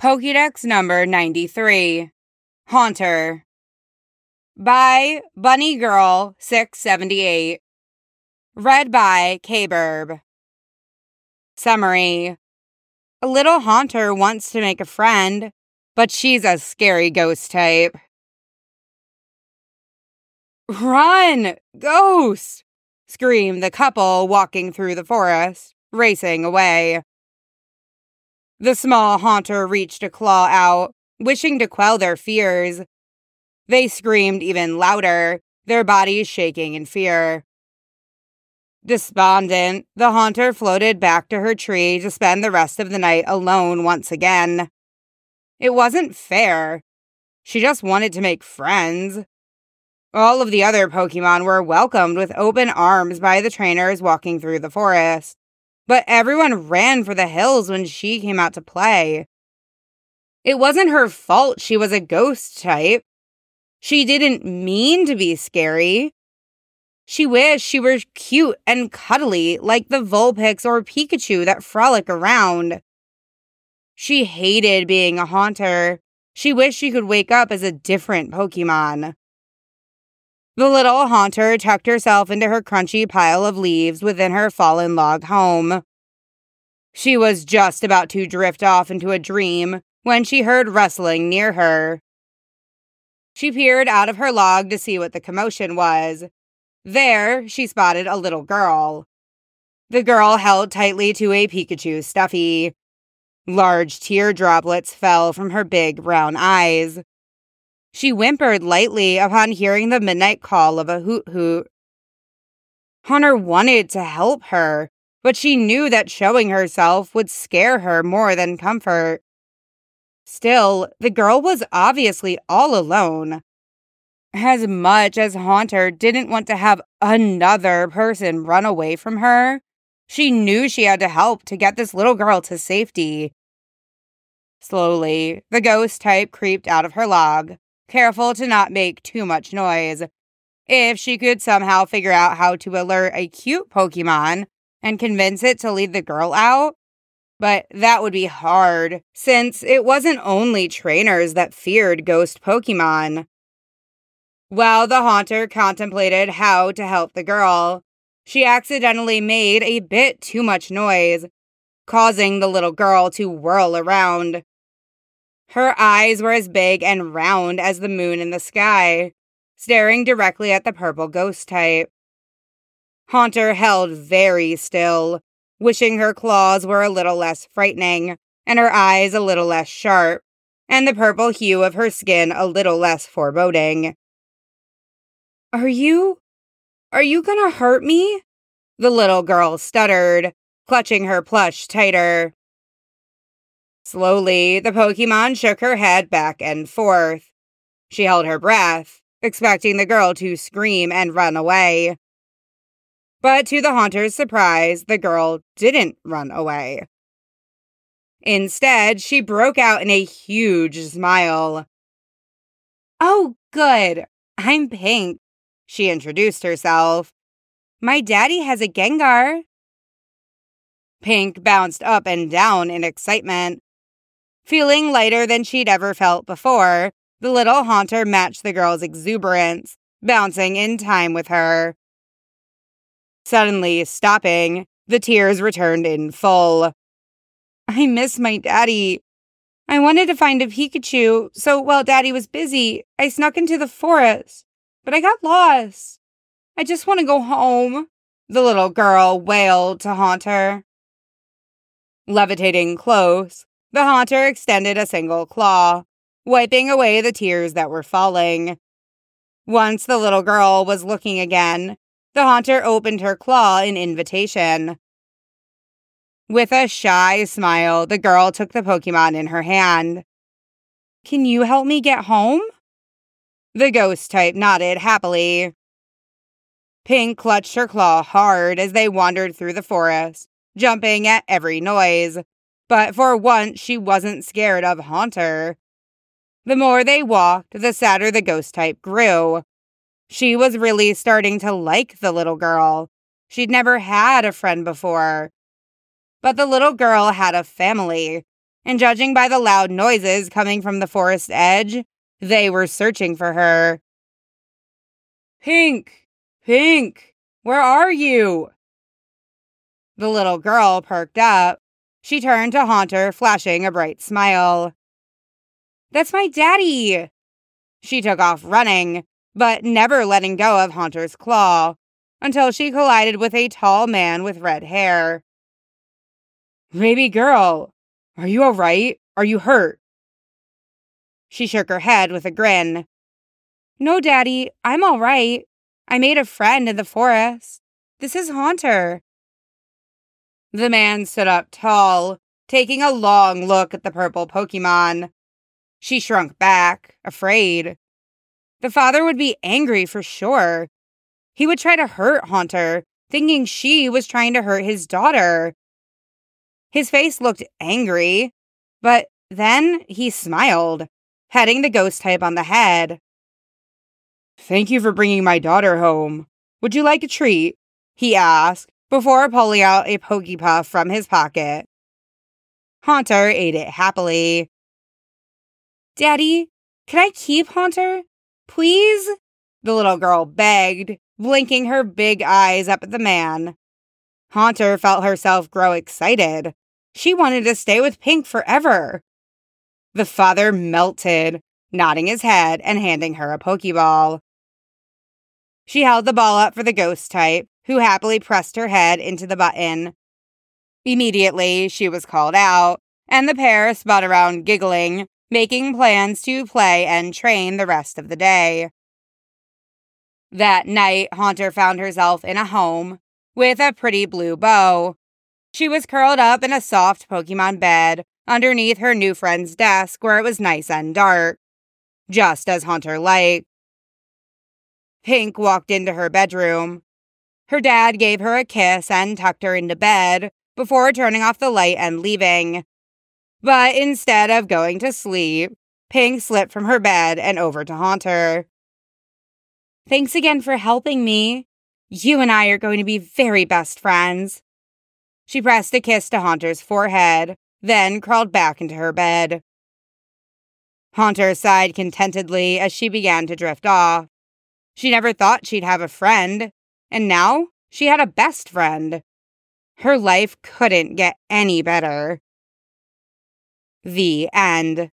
Pokédex number 93 Haunter by Bunny Girl 678 Read by K-Burb Summary A little haunter wants to make a friend, but she's a scary ghost type. Run! Ghost! screamed the couple walking through the forest, racing away. The small haunter reached a claw out, wishing to quell their fears. They screamed even louder, their bodies shaking in fear. Despondent, the haunter floated back to her tree to spend the rest of the night alone once again. It wasn't fair. She just wanted to make friends. All of the other Pokemon were welcomed with open arms by the trainers walking through the forest but everyone ran for the hills when she came out to play. It wasn't her fault she was a ghost type. She didn't mean to be scary. She wished she were cute and cuddly like the Vulpix or Pikachu that frolic around. She hated being a haunter. She wished she could wake up as a different Pokemon. The little haunter tucked herself into her crunchy pile of leaves within her fallen log home. She was just about to drift off into a dream when she heard rustling near her. She peered out of her log to see what the commotion was. There, she spotted a little girl. The girl held tightly to a Pikachu stuffy. Large tear droplets fell from her big brown eyes. She whimpered lightly upon hearing the midnight call of a hoot hoot. Haunter wanted to help her, but she knew that showing herself would scare her more than comfort. Still, the girl was obviously all alone. As much as Haunter didn't want to have another person run away from her, she knew she had to help to get this little girl to safety. Slowly, the ghost type creeped out of her log, careful to not make too much noise. If she could somehow figure out how to alert a cute Pokemon and convince it to lead the girl out, but that would be hard since it wasn't only trainers that feared ghost Pokemon. While the Haunter contemplated how to help the girl, she accidentally made a bit too much noise, causing the little girl to whirl around. Her eyes were as big and round as the moon in the sky, staring directly at the purple ghost type. Haunter held very still, wishing her claws were a little less frightening, and her eyes a little less sharp, and the purple hue of her skin a little less foreboding. Are you. Are you gonna hurt me? The little girl stuttered, clutching her plush tighter. Slowly, the Pokemon shook her head back and forth. She held her breath, expecting the girl to scream and run away. But to the Haunter's surprise, the girl didn't run away. Instead, she broke out in a huge smile. Oh, good. I'm Pink. She introduced herself. My daddy has a Gengar. Pink bounced up and down in excitement, Feeling lighter than she'd ever felt before, the little haunter matched the girl's exuberance, bouncing in time with her. Suddenly stopping, the tears returned in full. I miss my daddy. I wanted to find a Pikachu, so while daddy was busy, I snuck into the forest, but I got lost. I just want to go home, the little girl wailed to Haunter. Levitating close, the haunter extended a single claw, wiping away the tears that were falling. Once the little girl was looking again, the haunter opened her claw in invitation. With a shy smile, the girl took the Pokemon in her hand. Can you help me get home? The ghost type nodded happily. Pink clutched her claw hard as they wandered through the forest, jumping at every noise, but for once she wasn't scared of Haunter. The more they walked, the sadder the ghost type grew. She was really starting to like the little girl. She'd never had a friend before. But the little girl had a family, and judging by the loud noises coming from the forest edge, they were searching for her. Pink! Pink! Where are you? The little girl perked up. She turned to Haunter, flashing a bright smile. That's my daddy! She took off running, but never letting go of Haunter's claw, until she collided with a tall man with red hair. Baby girl, are you all right? Are you hurt? She shook her head with a grin. No, Daddy, I'm all right. I made a friend in the forest. This is Haunter. The man stood up tall, taking a long look at the purple Pokemon. She shrunk back, afraid. The father would be angry for sure. He would try to hurt Haunter, thinking she was trying to hurt his daughter. His face looked angry, but then he smiled, patting the ghost type on the head. Thank you for bringing my daughter home. Would you like a treat? He asked before pulling out a Pokepuff from his pocket. Haunter ate it happily. Daddy, can I keep Haunter? Please? The little girl begged, blinking her big eyes up at the man. Haunter felt herself grow excited. She wanted to stay with Pink forever. The father melted, nodding his head and handing her a Pokeball. She held the ball up for the ghost type, who happily pressed her head into the button. Immediately, she was called out, and the pair spun around giggling, making plans to play and train the rest of the day. That night, Haunter found herself in a home with a pretty blue bow. She was curled up in a soft Pokemon bed underneath her new friend's desk where it was nice and dark, just as Haunter liked. Pink walked into her bedroom. Her dad gave her a kiss and tucked her into bed before turning off the light and leaving. But instead of going to sleep, Pink slipped from her bed and over to Haunter. Thanks again for helping me. You and I are going to be very best friends. She pressed a kiss to Haunter's forehead, then crawled back into her bed. Haunter sighed contentedly as she began to drift off. She never thought she'd have a friend, and now she had a best friend. Her life couldn't get any better. The end.